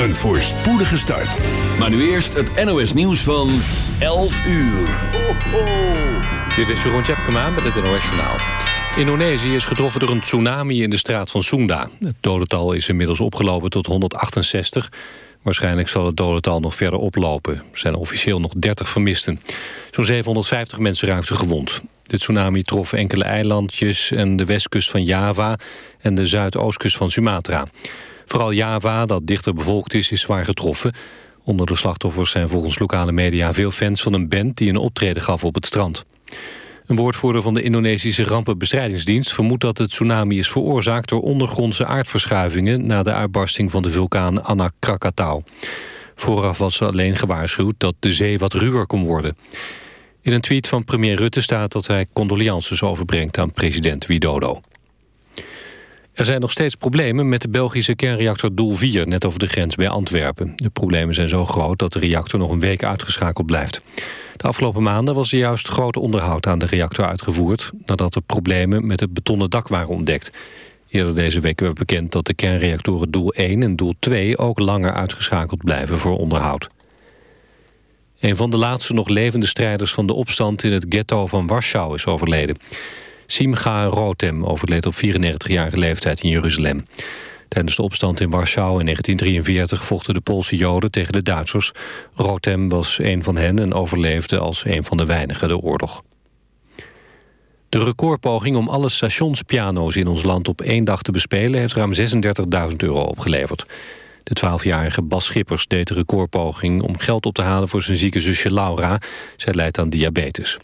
een voorspoedige start. Maar nu eerst het NOS nieuws van 11 uur. Ho, ho. Dit is Jeroen Tjepkema met het NOS Journaal. Indonesië is getroffen door een tsunami in de straat van Sunda. Het dodental is inmiddels opgelopen tot 168. Waarschijnlijk zal het dodental nog verder oplopen. Er zijn officieel nog 30 vermisten. Zo'n 750 mensen raakten gewond. De tsunami trof enkele eilandjes en de westkust van Java... en de zuidoostkust van Sumatra. Vooral Java, dat dichter bevolkt is, is zwaar getroffen. Onder de slachtoffers zijn volgens lokale media veel fans van een band... die een optreden gaf op het strand. Een woordvoerder van de Indonesische rampenbestrijdingsdienst... vermoedt dat het tsunami is veroorzaakt door ondergrondse aardverschuivingen... na de uitbarsting van de vulkaan Anak Krakatau. Vooraf was alleen gewaarschuwd dat de zee wat ruwer kon worden. In een tweet van premier Rutte staat dat hij condolences overbrengt aan president Widodo. Er zijn nog steeds problemen met de Belgische kernreactor Doel 4... net over de grens bij Antwerpen. De problemen zijn zo groot dat de reactor nog een week uitgeschakeld blijft. De afgelopen maanden was er juist groot onderhoud aan de reactor uitgevoerd... nadat er problemen met het betonnen dak waren ontdekt. Eerder deze week werd bekend dat de kernreactoren Doel 1 en Doel 2... ook langer uitgeschakeld blijven voor onderhoud. Een van de laatste nog levende strijders van de opstand... in het ghetto van Warschau is overleden. Simcha Rotem overleed op 94-jarige leeftijd in Jeruzalem. Tijdens de opstand in Warschau in 1943 vochten de Poolse Joden tegen de Duitsers. Rotem was een van hen en overleefde als een van de weinigen de oorlog. De recordpoging om alle stationspiano's in ons land op één dag te bespelen... heeft ruim 36.000 euro opgeleverd. De 12-jarige Bas Schippers deed de recordpoging om geld op te halen voor zijn zieke zusje Laura. Zij lijdt aan diabetes.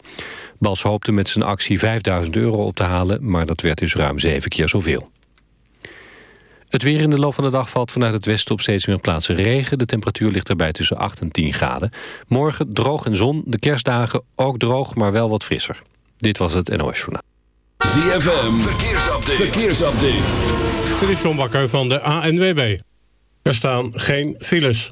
Bas hoopte met zijn actie 5000 euro op te halen, maar dat werd dus ruim zeven keer zoveel. Het weer in de loop van de dag valt vanuit het westen op steeds meer plaatsen regen. De temperatuur ligt erbij tussen 8 en 10 graden. Morgen droog en zon, de kerstdagen ook droog, maar wel wat frisser. Dit was het NOS Journaal. ZFM, verkeersupdate. verkeersupdate. Dit is John Bakker van de ANWB. Er staan geen files.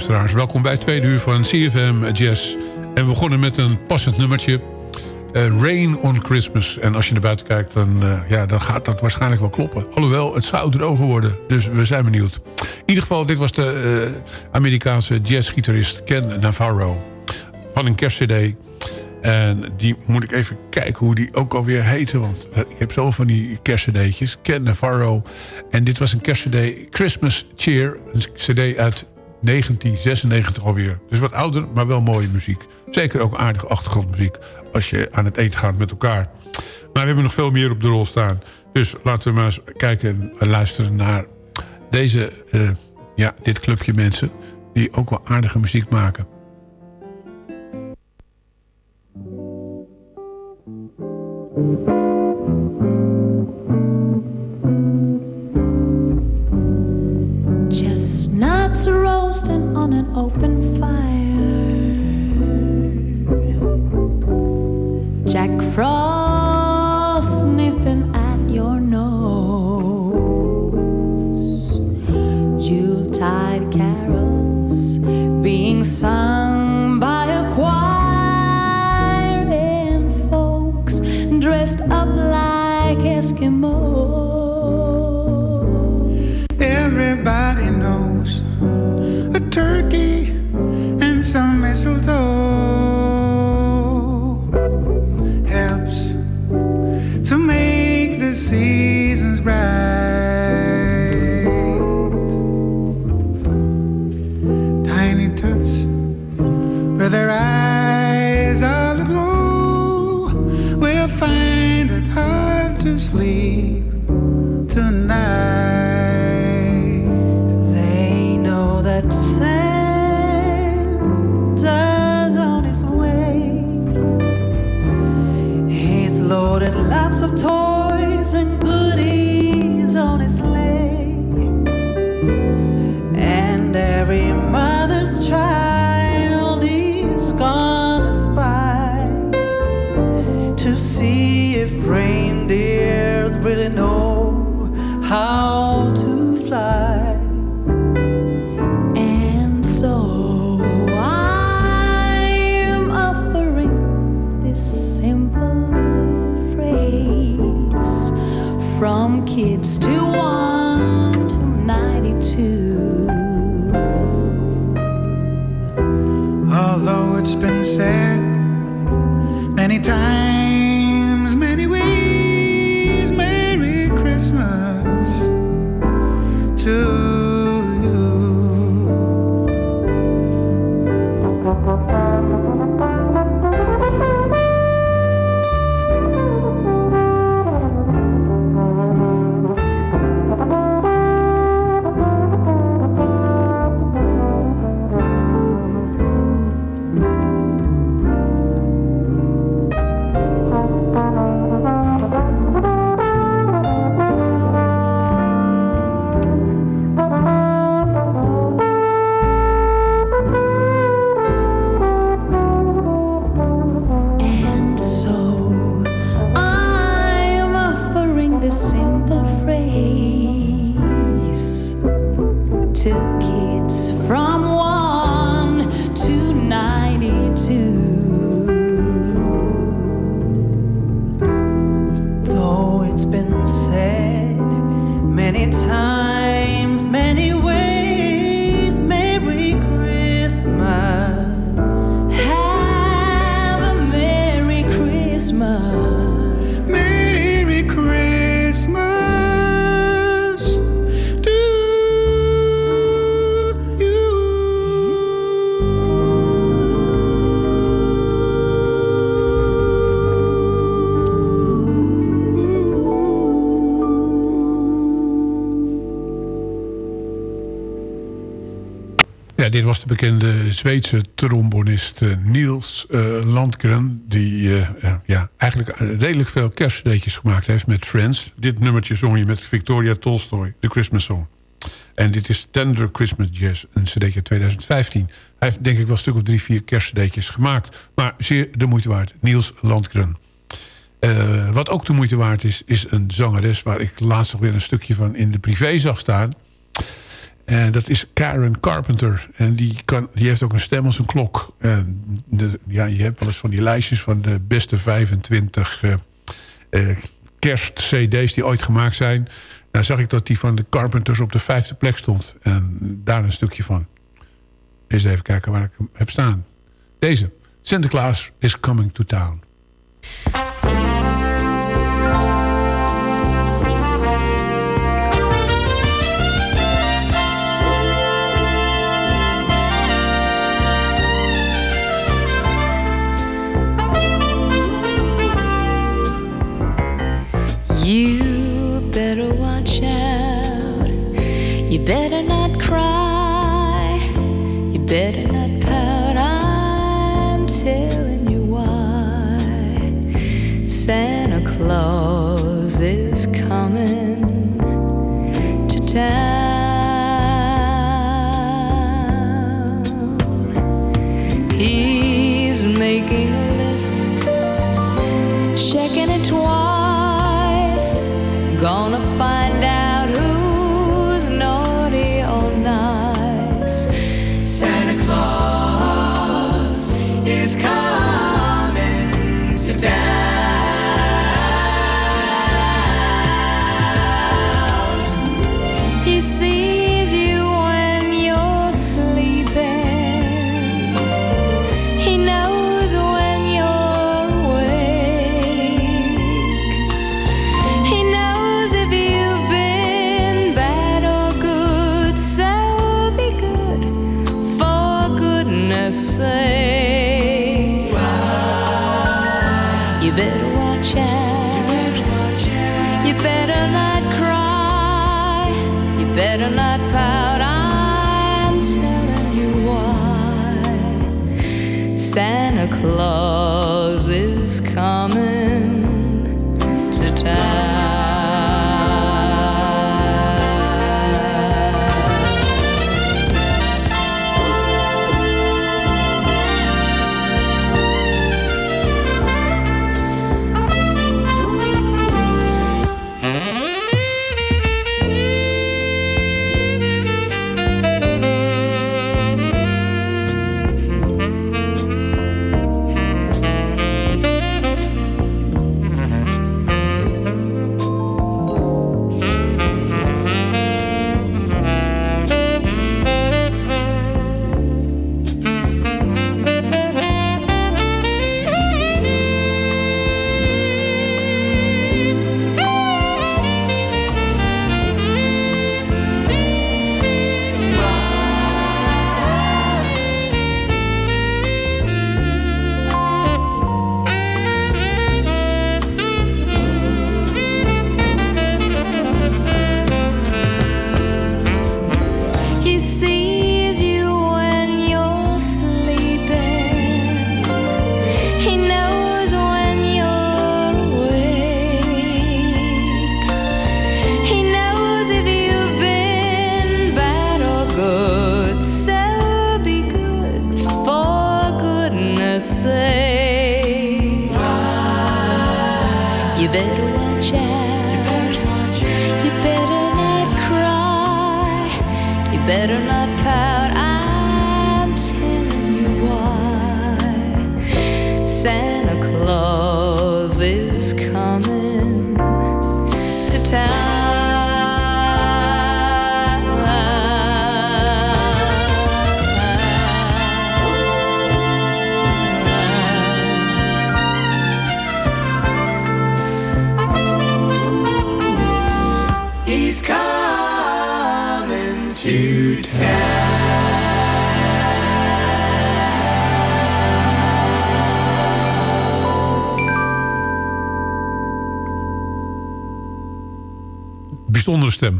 Luisteraars. Welkom bij het tweede uur van CFM Jazz. En we begonnen met een passend nummertje. eh, Rain on Christmas. En als je naar buiten kijkt, dan, eh, ja, dan gaat dat waarschijnlijk wel kloppen. Alhoewel, het zou droger worden. Dus we zijn benieuwd. In ieder geval, dit was de eh, Amerikaanse jazzgitarist Ken Navarro. Van een kerstcd. En die moet ik even kijken hoe die ook alweer heette. Want ik heb zoveel van die kerstcd'tjes. Ken Navarro. En dit was een kerstcd Christmas Cheer. Een cd uit 1996 alweer. Dus wat ouder, maar wel mooie muziek. Zeker ook aardige achtergrondmuziek. Als je aan het eten gaat met elkaar. Maar we hebben nog veel meer op de rol staan. Dus laten we maar eens kijken en luisteren naar deze, eh, ja, dit clubje mensen. Die ook wel aardige muziek maken. Kids to one to 92. Although it's been said many times, Ja, dit was de bekende Zweedse trombonist eh, Niels eh, Landgren... die eh, ja, eigenlijk redelijk veel kerstcd'tjes gemaakt heeft met Friends. Dit nummertje zong je met Victoria Tolstoy, de Christmas Song. En dit is Tender Christmas Jazz, een cd'tje 2015. Hij heeft denk ik wel een stuk of drie, vier kerstcd'tjes gemaakt. Maar zeer de moeite waard, Niels Landgren. Wat ook de moeite waard is, is een zangeres... waar ik laatst nog weer een stukje van in de privé zag staan... En dat is Karen Carpenter. En die, kan, die heeft ook een stem als een klok. En de, ja, je hebt wel eens van die lijstjes van de beste 25 eh, eh, kerst-cd's die ooit gemaakt zijn. Nou zag ik dat die van de Carpenters op de vijfde plek stond. En daar een stukje van. Eens even kijken waar ik hem heb staan. Deze. Sinterklaas is coming to town. You better watch out. You better not cry. You better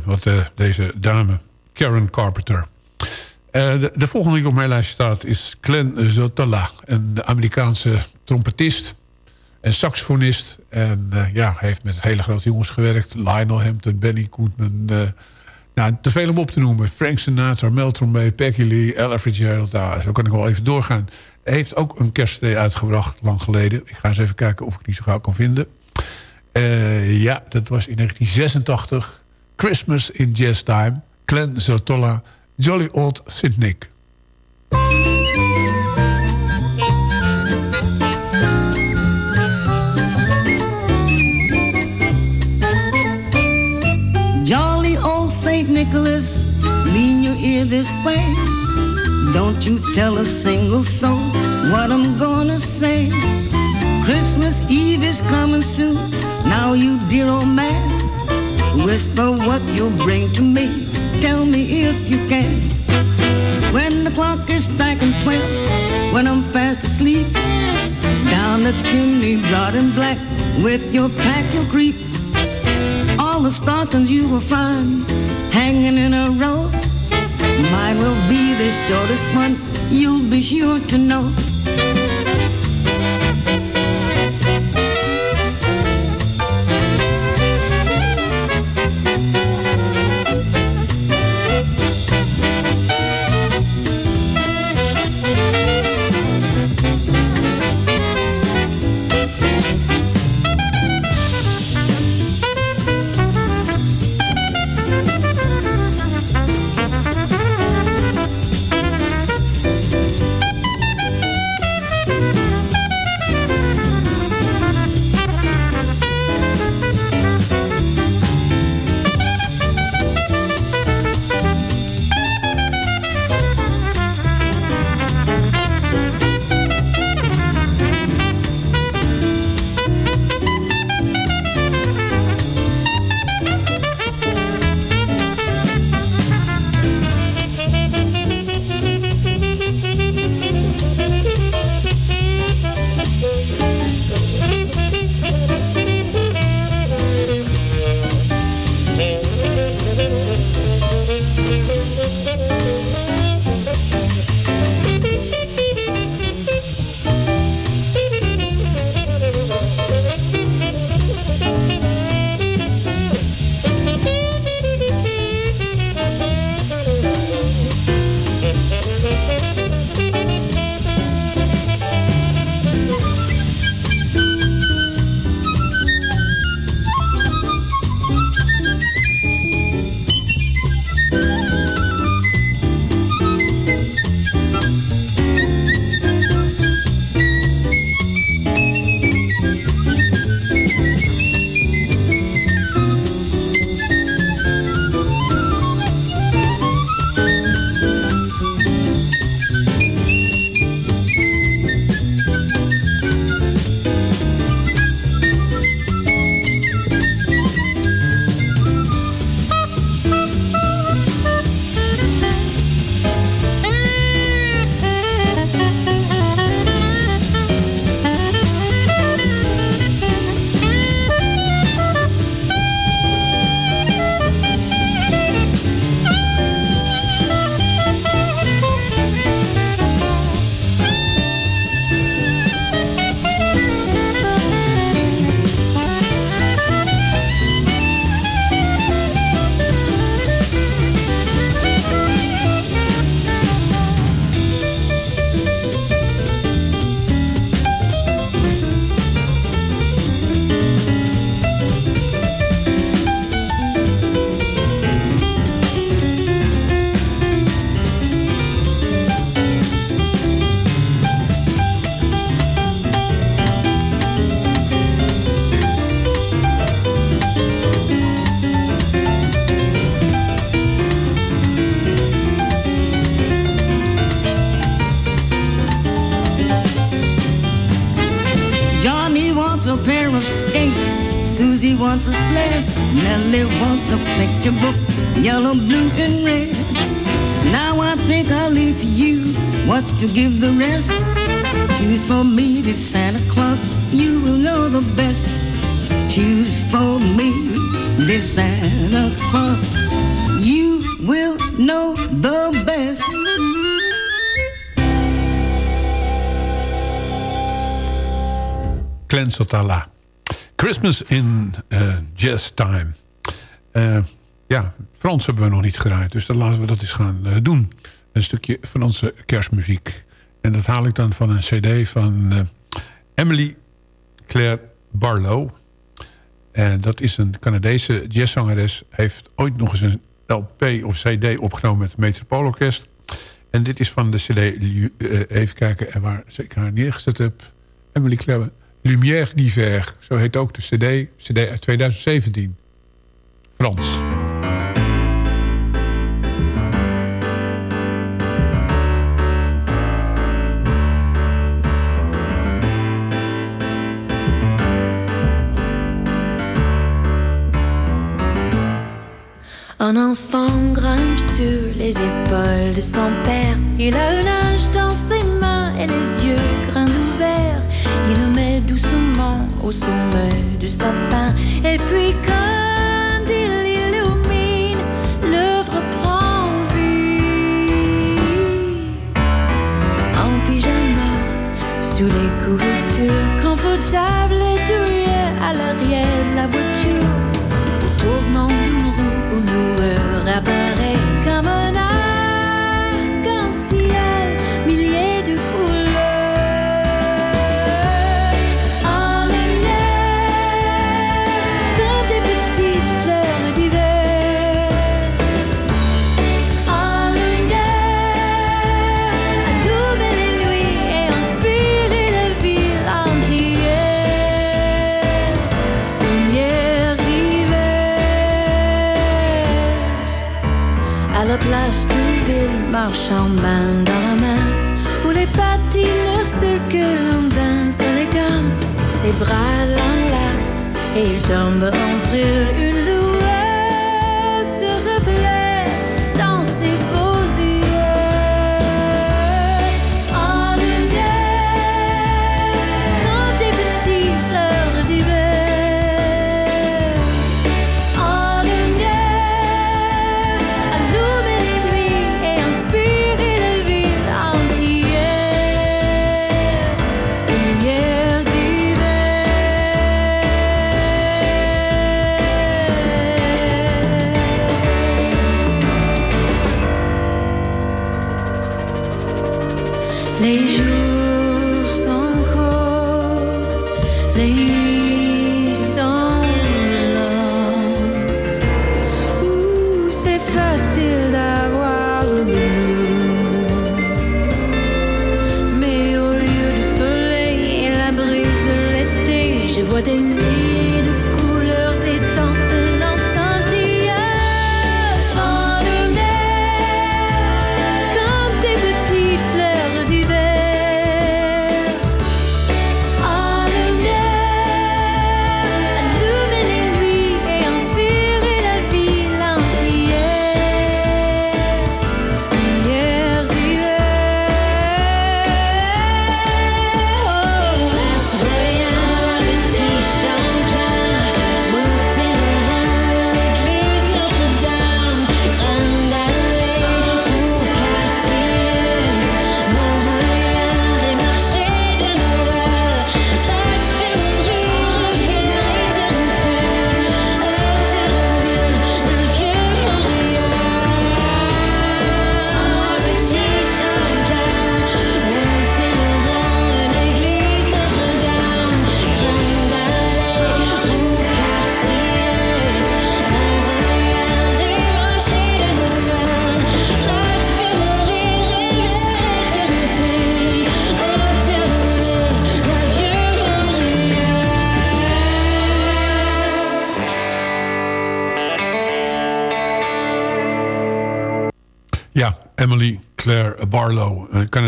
wat eh, deze dame, Karen Carpenter. Eh, de, de volgende die op mijn lijst staat is Glenn Zotola. Een Amerikaanse trompetist en saxofonist. En eh, ja, heeft met hele grote jongens gewerkt. Lionel Hampton, Benny Goodman. nou, te veel om op te noemen. Frank Sinatra, Mel Tormé, Peggy Lee, Ella Fitzgerald. Nou, zo kan ik wel even doorgaan. Hij heeft ook een kerstcd uitgebracht, lang geleden. Ik ga eens even kijken of ik die zo gauw kan vinden. Ja, dat was in 1986. Christmas in Jazz Time. Glenn Zotola Jolly Old St. Nick. Jolly old Saint Nicholas, lean your ear this way. Don't you tell a single soul what I'm gonna say. Christmas Eve is coming soon. Now, you dear old man, whisper what you'll bring to me. Tell me if you can. When the clock is striking twelve, when I'm fast asleep, down the chimney, broad and black, with your pack you'll creep. All the stockings you will find hanging in a row. Mine will be the shortest one, you'll be sure to know. Wants a sled. Nellie wants a picture book, yellow, blue, and red. Now I think I'll leave to you what to give the rest. Choose for me, dear Santa Claus, you will know the best. Choose for me, dear Santa Claus, you will know the best. Glenn Sotala. Christmas in eh, Jazz Time. Eh, ja, Frans hebben we nog niet gedraaid. Dus dan laten we dat eens gaan eh, doen. Een stukje Franse kerstmuziek. En dat haal ik dan van een cd van Emily Claire Barlow. En dat is een Canadese jazzzangeres. Heeft ooit nog eens een LP of CD opgenomen met het Metropoolorkest. En dit is van de CD, even kijken en waar ik haar neergezet heb. Emily Clemme. Lumière d'hiver, zo heet ook de CD. CD uit 2017. Frans. Un enfant grimpe sur les épaules de son père. Il a un âge dans ses mains et les yeux grands doucement au sommet du sapin. Et puis quand il illumine, l'œuvre prend vie. En pyjama, sous les couvertures, et main dans la main Où les patineurs circulent en danse élégante Ses bras l'enlacent et il tombe en vrille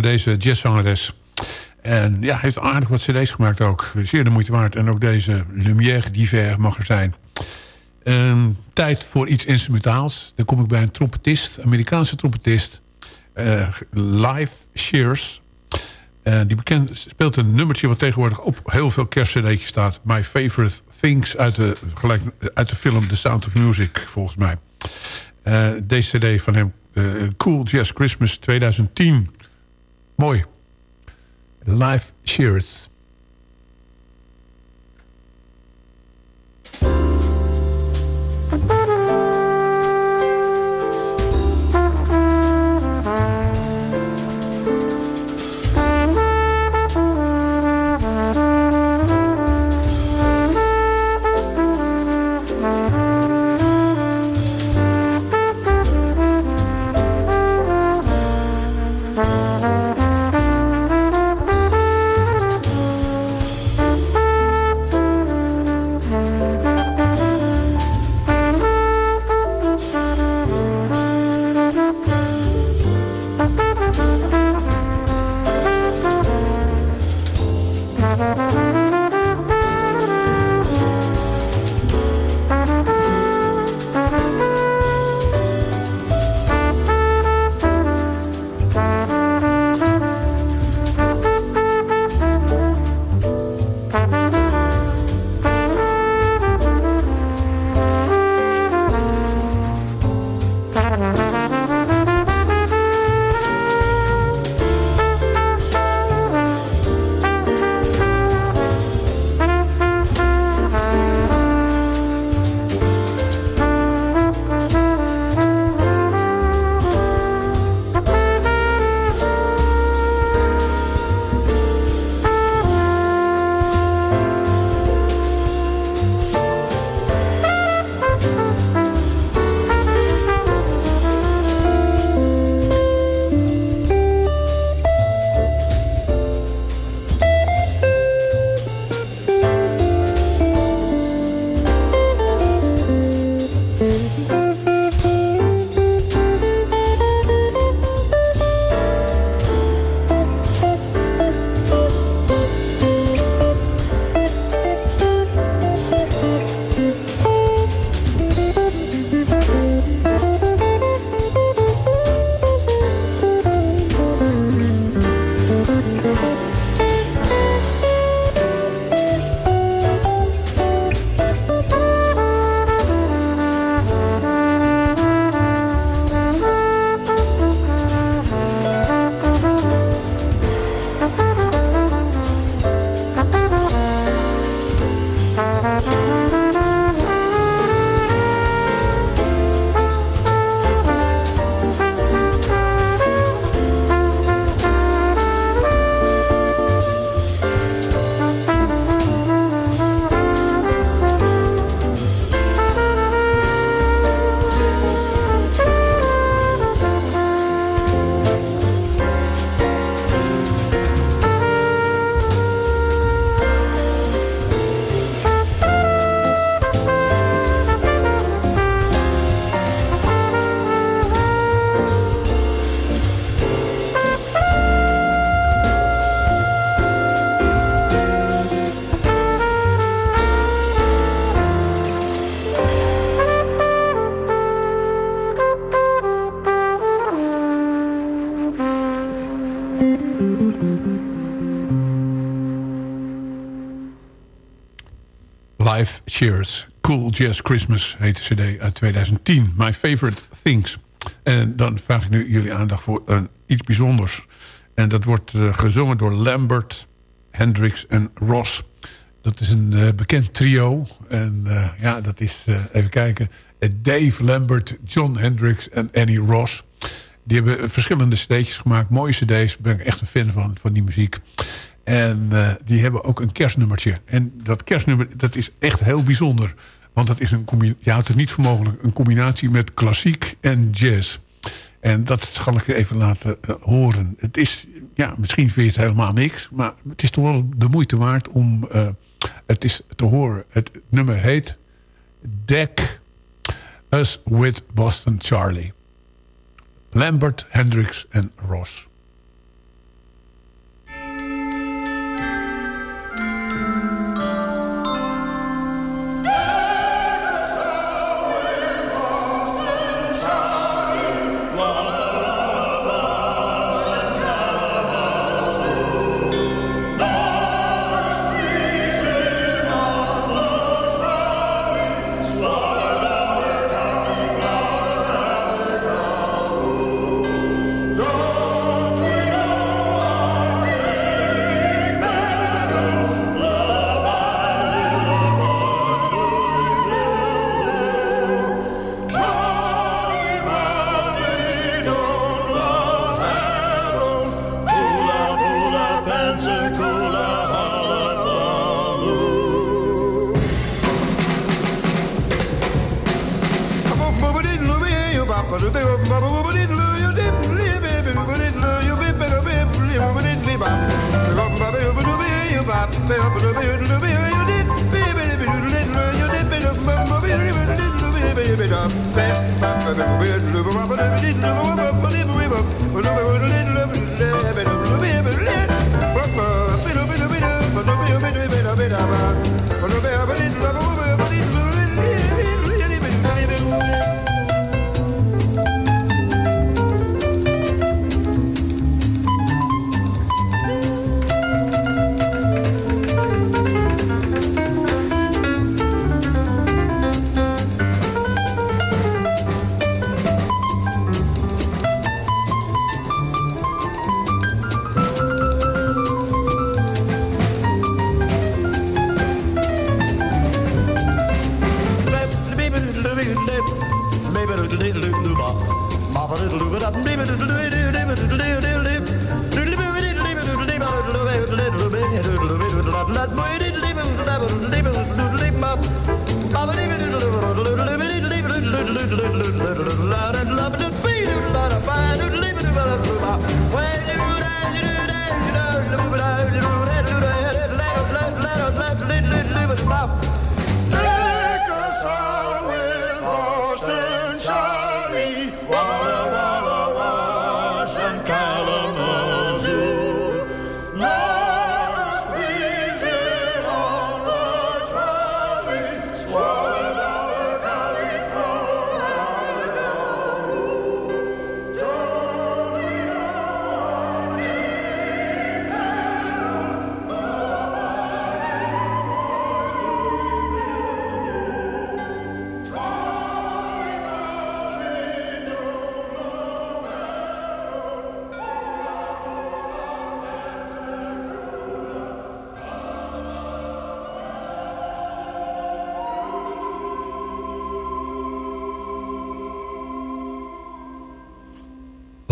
Canadese jazzzangeres. En ja, heeft aardig wat cd's gemaakt ook. Zeer de moeite waard. En ook deze Lumière d'hiver mag er zijn. Ehm, tijd voor iets instrumentaals. Dan kom ik bij een trompetist, Amerikaanse trompetist. eh, live Shears. Eh, die bekend, speelt een nummertje wat tegenwoordig op heel veel kerstcd'tjes staat. My Favorite Things uit de, gelijk, uit de film The Sound of Music, volgens mij. Eh, deze cd van hem, eh, Cool Jazz Christmas 2010. Mooi. Live Shears. Cool Jazz Christmas heet de cd uit 2010. My Favorite Things. En dan vraag ik nu jullie aandacht voor een, iets bijzonders. En dat wordt eh, gezongen door Lambert, Hendricks en Ross. Dat is een eh, bekend trio. En eh, ja, dat is, even kijken... Dave Lambert, John Hendricks en Annie Ross. Die hebben verschillende cd'tjes gemaakt. Mooie cd's. Daar ben ik echt een fan van, van die muziek. En eh, die hebben ook een kerstnummertje. En dat kerstnummer, dat is echt heel bijzonder. Want dat is een je houdt het niet voor mogelijk. Een combinatie met klassiek en jazz. En dat zal ik even laten eh, horen. Het is, ja, misschien vind je het helemaal niks. Maar het is toch wel de moeite waard om eh, het is te horen. Het nummer heet Deck Us With Boston Charlie. Lambert, Hendricks en Ross. ba ba ba ba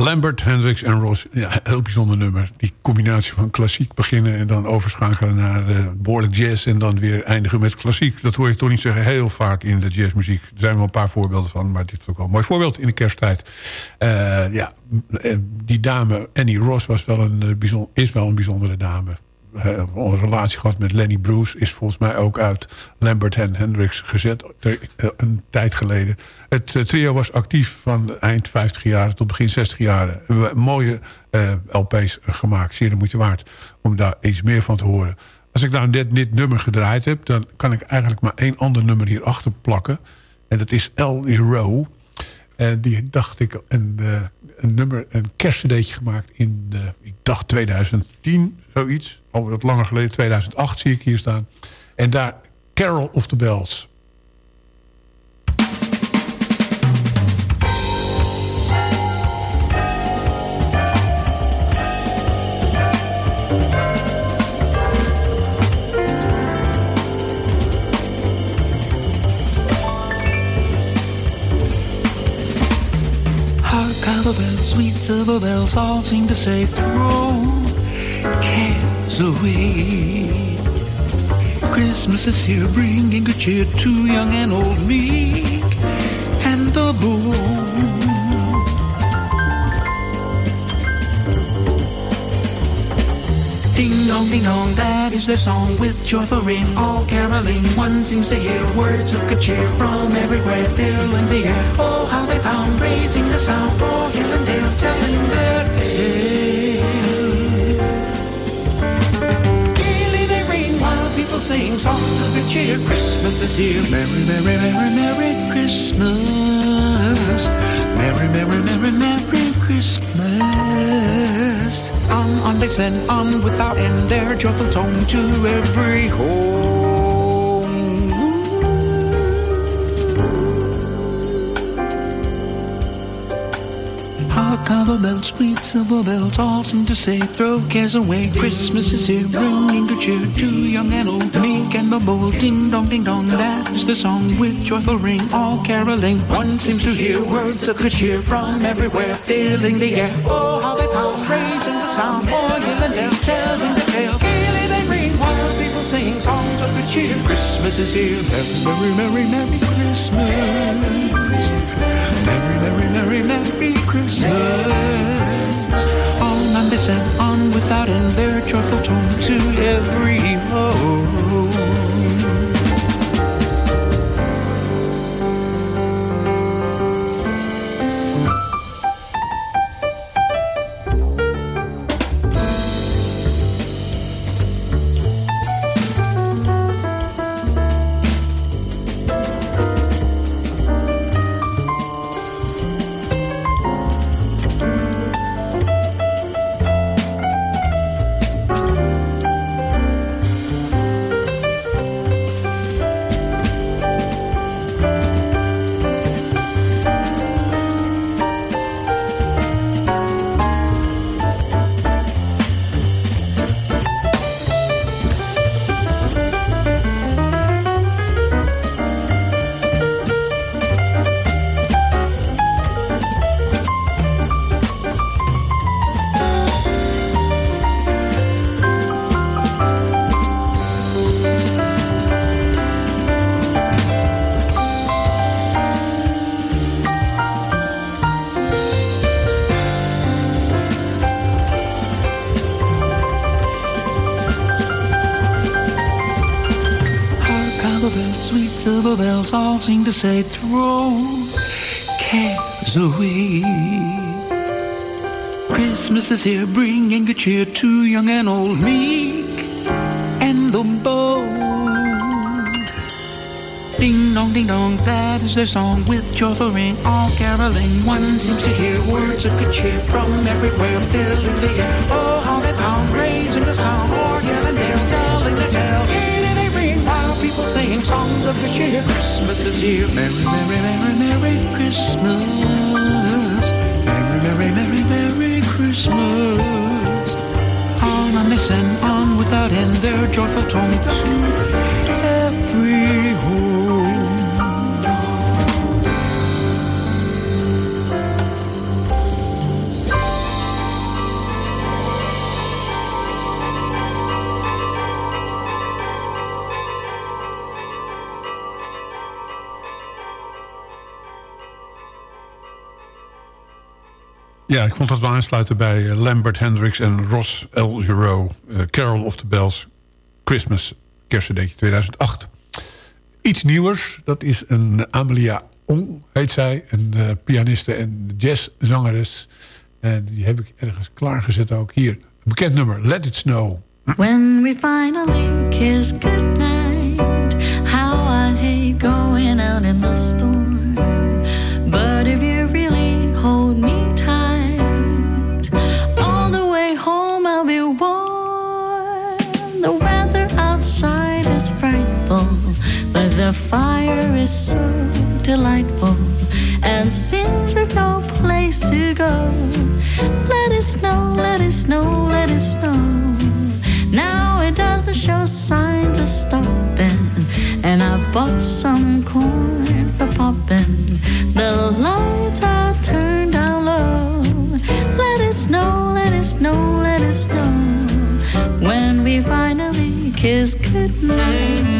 Lambert, Hendricks en Ross. Ja, heel bijzonder nummer. Die combinatie van klassiek beginnen... en dan overschakelen naar uh, behoorlijk jazz... en dan weer eindigen met klassiek. Dat hoor je toch niet zeggen heel vaak in de jazzmuziek. Er zijn wel een paar voorbeelden van... maar dit is ook wel een mooi voorbeeld in de kersttijd. Uh, ja, die dame, Annie Ross, was wel een, bijzonder, is wel een bijzondere dame. Een relatie gehad met Lenny Bruce... is volgens mij ook uit Lambert en Hendricks gezet... een tijd geleden. Het trio was actief van eind 50 jaar tot begin 60 jaar. Mooie uh, LP's gemaakt. Zeer de moeite waard om daar iets meer van te horen. Als ik nou net dit nummer gedraaid heb... dan kan ik eigenlijk maar één ander nummer hierachter plakken. En dat is El Hero. En die dacht ik... En, een nummer, een kerstcd'tje gemaakt in, de, ik dacht 2010, zoiets. Al wat langer geleden, 2008 zie ik hier staan. En daar Carol of the Bells. The bells, sweet silver bells, all seem to say, throw cares away. Christmas is here, bringing good cheer to young and old, meek and the bold. Ding dong, ding dong, that is their song with joyful ring, all caroling. One seems to hear words of good cheer from everywhere, filling the air. Oh, how they pound, raising the sound, oh, for hill and dale, telling their tale. Gaily they ring while people sing songs of good cheer. Christmas is here. Merry, merry, merry, merry Christmas. Merry, merry, merry, merry Christmas. On, on send on without end their joyful tone to every home. The bells, sweet silver bells, all seem to say, throw cares away. Christmas is here, bringing good cheer to young and old, meek and the bold. Ding dong, ding dong, that is the song with joyful ring, all caroling. One seems to hear words of good cheer from everywhere, filling the air. Oh, how they pound, raising the sound, hill and dale, telling the tale. Gaily they ring while people sing songs of good cheer. Christmas is here, merry, merry, merry, merry Christmas. Merry, merry, merry, merry Christmas. On and they sing on without end their joyful tone to every home. Seem to say, throw cares away. Christmas is here, bringing good cheer to young and old, meek and the bold. Ding dong, ding dong, that is their song with joyful ring, all caroling. One seems to hear words of good cheer from everywhere, filling the air. Oh, how they pound, songs of good cheer. Christmas is here, merry, merry, merry, merry Christmas. Merry, merry, merry, merry Christmas. On they send on without end their joyful tone Ja, ik vond dat we aansluiten bij eh, Lambert Hendricks en Ross L. Giro. eh, Carol of the Bells, Christmas, kerstcd'tje 2008. Iets nieuwers, dat is een Amelia Ong, heet zij. Een eh, pianiste en jazzzangeres. En die heb ik ergens klaargezet ook. Hier, een bekend nummer, Let It Snow. When we finally kiss goodnight, how I hate going out in the storm. Fire is so delightful. And since we've no place to go, let it snow, let it snow, let it snow. Now it doesn't show signs of stopping. And I bought some corn for popping. The lights are turned down low. Let it snow, let it snow, let it snow. When we finally kiss goodnight,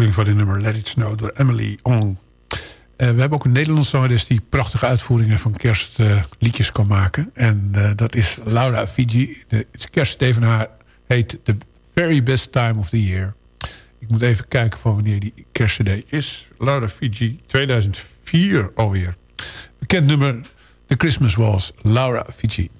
Uitvoering van dit nummer Let It Snow door Emily Ong. Eh, we hebben ook een Nederlandse zangeres die prachtige uitvoeringen van kerstliedjes kan maken. En eh, dat is Laura Fiji. De kerststee van haar heet The Very Best Time of the Year. Ik moet even kijken van wanneer die kerstcd is. Laura Fiji, 2004 alweer. Bekend nummer The Christmas Waltz, Laura Fiji.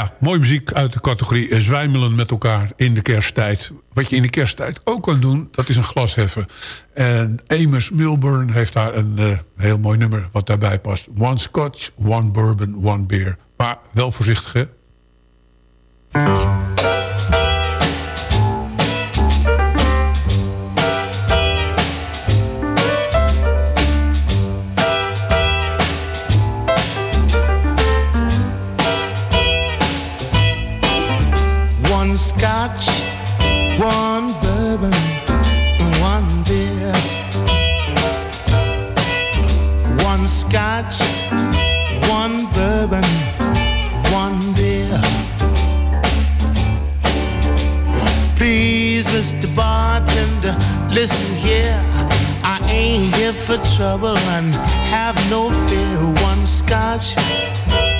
Ja, mooie muziek uit de categorie zwijmelen met elkaar in de kersttijd. Wat je in de kersttijd ook kan doen, dat is een glas heffen. En Amos Milburn heeft daar een eh, heel mooi nummer wat daarbij past. One scotch, one bourbon, one beer. Maar wel voorzichtig, hè? One scotch, one bourbon, one beer. One scotch, one bourbon, one beer. Please, Mr. Bartender, listen here. I ain't here for trouble and have no fear. One scotch,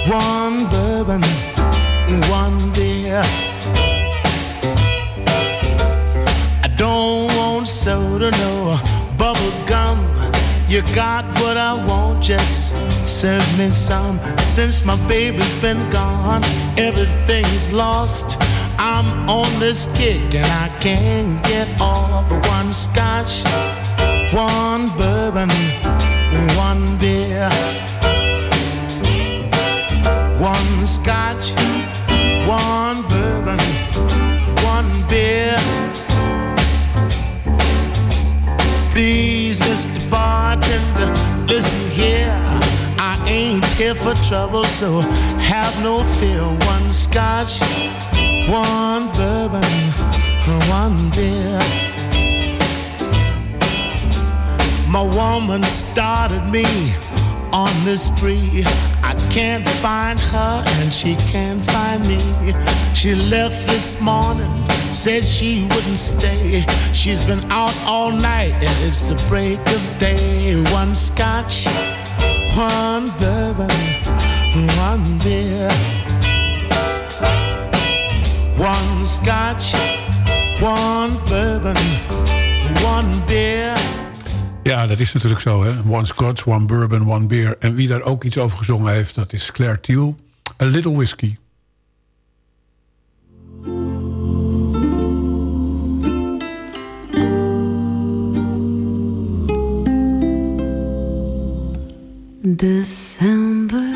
one bourbon, one beer. Soda, no bubble gum. You got what I want, just serve me some. Since my baby's been gone, everything's lost. I'm on this kick and I can't get off. One scotch, one bourbon, one beer. One scotch, one Please, Mr. Bartender, listen here. I ain't here for trouble, so have no fear. One scotch, one bourbon, one beer. My woman started me on this spree. I can't find her and she can't find me. She left this morning, said she wouldn't stay. She's been out all night and it's the break of day. One scotch, one bourbon, one beer. One scotch, one bourbon, one beer. Ja, dat is natuurlijk zo, hè. One scotch, one bourbon, one beer. En wie daar ook iets over gezongen heeft, dat is Claire Thiel. A Little Whiskey. December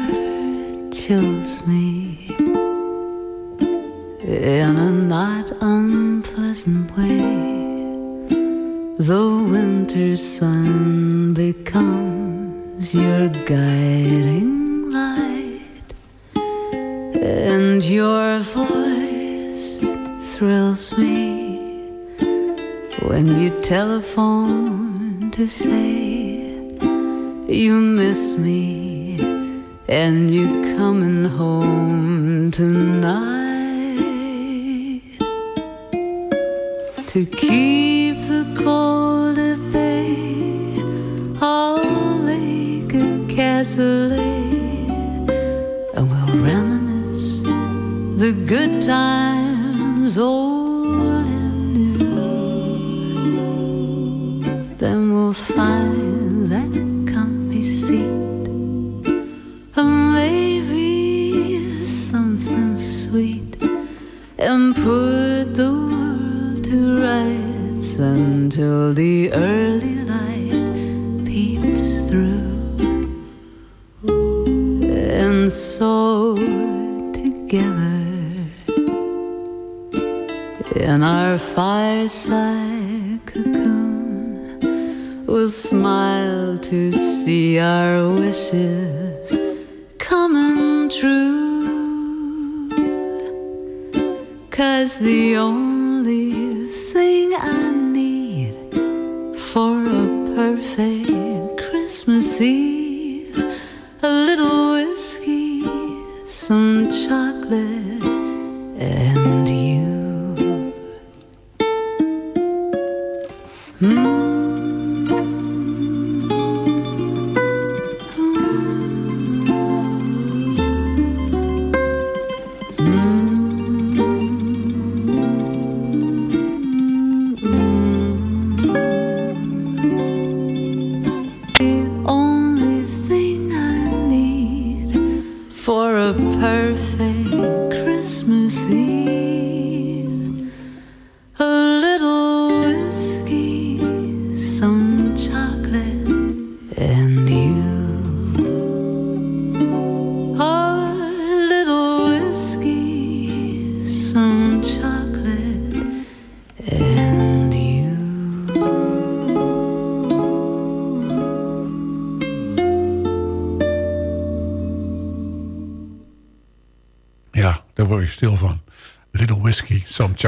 chills me in a not unpleasant way. The winter sun becomes your guiding light, and your voice thrills me when you telephone to say you miss me and you're coming home tonight. To keep the cold at bay i'll make a cassoulet and we'll reminisce the good times old and put the world to rights until the early light peeps through. And so together in our fireside cocoon. We'll smile to see our wishes Cause the only thing I need for a perfect Christmas Eve,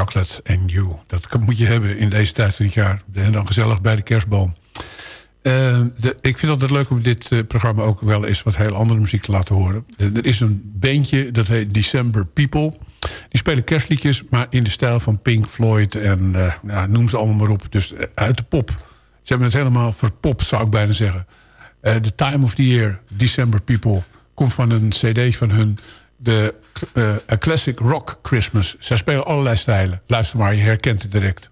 chocolate and you. Dat moet je hebben in deze tijd van het jaar. En dan gezellig bij de kerstboom. Eh, de, ik vind het altijd leuk om dit eh, programma ook wel eens wat heel andere muziek te laten horen. Eh, er is een bandje, dat heet December People. Die spelen kerstliedjes, maar in de stijl van Pink Floyd en eh, noem ze allemaal maar op. Dus uit de pop. Ze hebben het helemaal verpopt, zou ik bijna zeggen. The Time of the Year, December People, komt van een cd van hun... De eh, A Classic Rock Christmas. Zij spelen allerlei stijlen. Luister maar, je herkent het direct.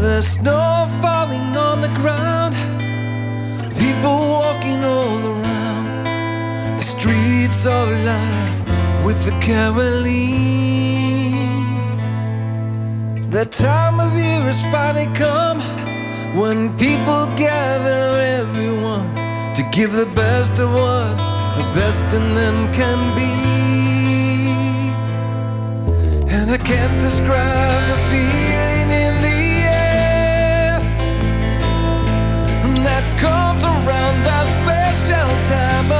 The snow falling on the ground, people walking all around. The streets are alive with the caroling. The time of year has finally come when people gather everyone to give the best of what the best in them can be. And I can't describe the feeling in the air that comes around that special time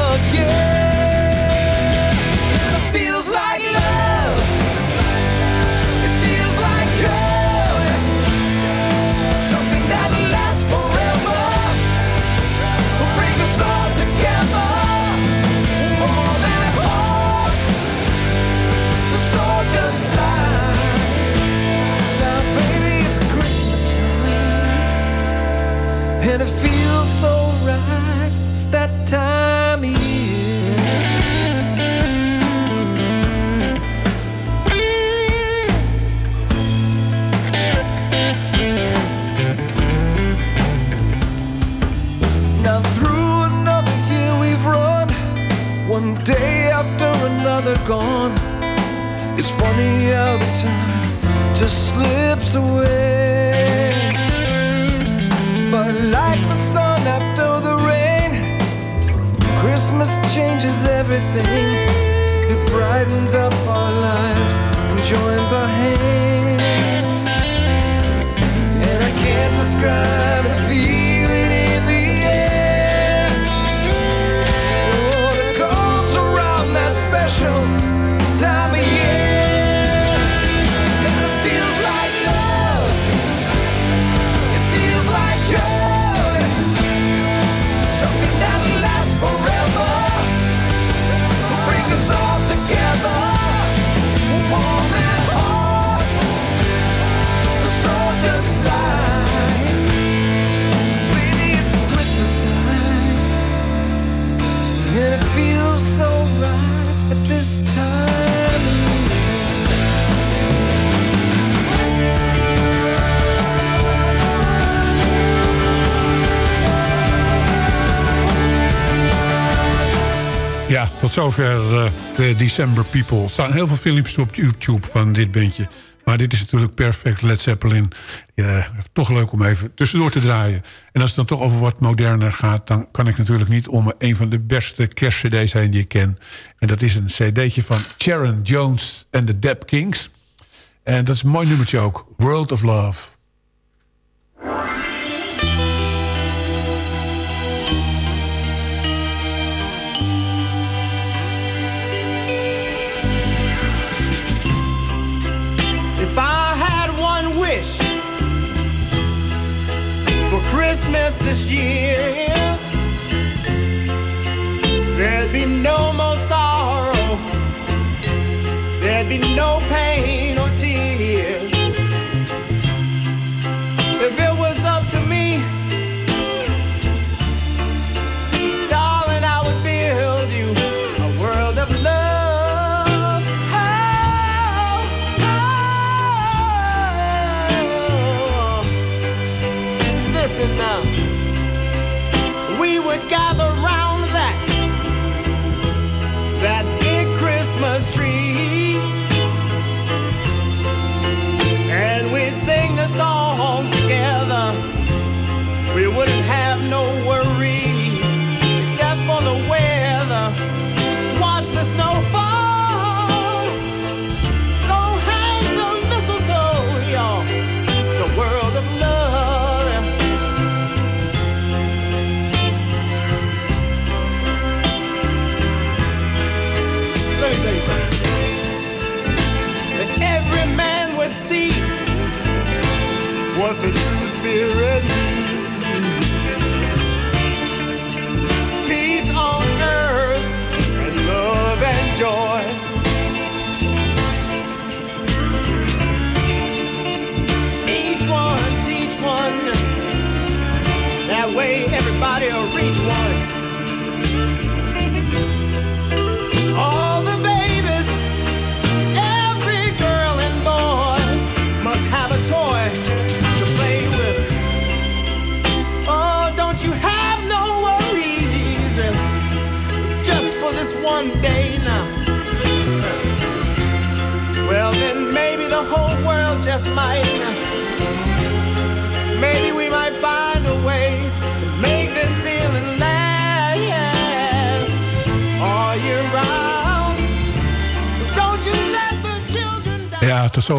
It's funny how the time just slips away. But like the sun after the rain Christmas changes everything. It brightens up our lives and joins our hands zover eh, de December People. Er staan heel veel filmpjes op YouTube van dit bandje. Maar dit is natuurlijk perfect Led Zeppelin. Ja, toch leuk om even tussendoor te draaien. En als het dan toch over wat moderner gaat... dan kan ik natuurlijk niet om een van de beste kerstcd's zijn die ik ken. En dat is een cd'tje van Sharon Jones en de Dap Kings. En dat is een mooi nummertje ook. World of Love. Christmas this year. There'd be no more sorrow. There'd be no pain or tears.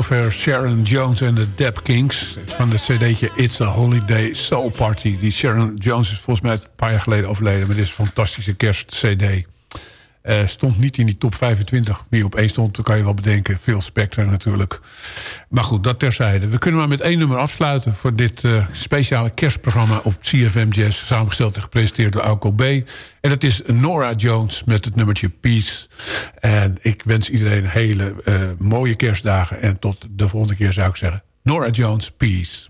Zover Sharon Jones en de Dap Kings. Van het cd'tje It's a Holiday Soul Party. Die Sharon Jones is volgens mij een paar jaar geleden overleden. Maar dit is een fantastische kerst-cd. Eh, stond niet in die top 25. Wie op één stond, dan kan je wel bedenken. Veel Spectre natuurlijk. Maar goed, dat terzijde. We kunnen maar met één nummer afsluiten... voor dit eh, speciale kerstprogramma op CFM Jazz. Samengesteld en gepresenteerd door Alco B. En dat is Nora Jones met het nummertje Peace. En ik wens iedereen hele eh, mooie kerstdagen. En tot de volgende keer zou ik zeggen... Nora Jones, Peace.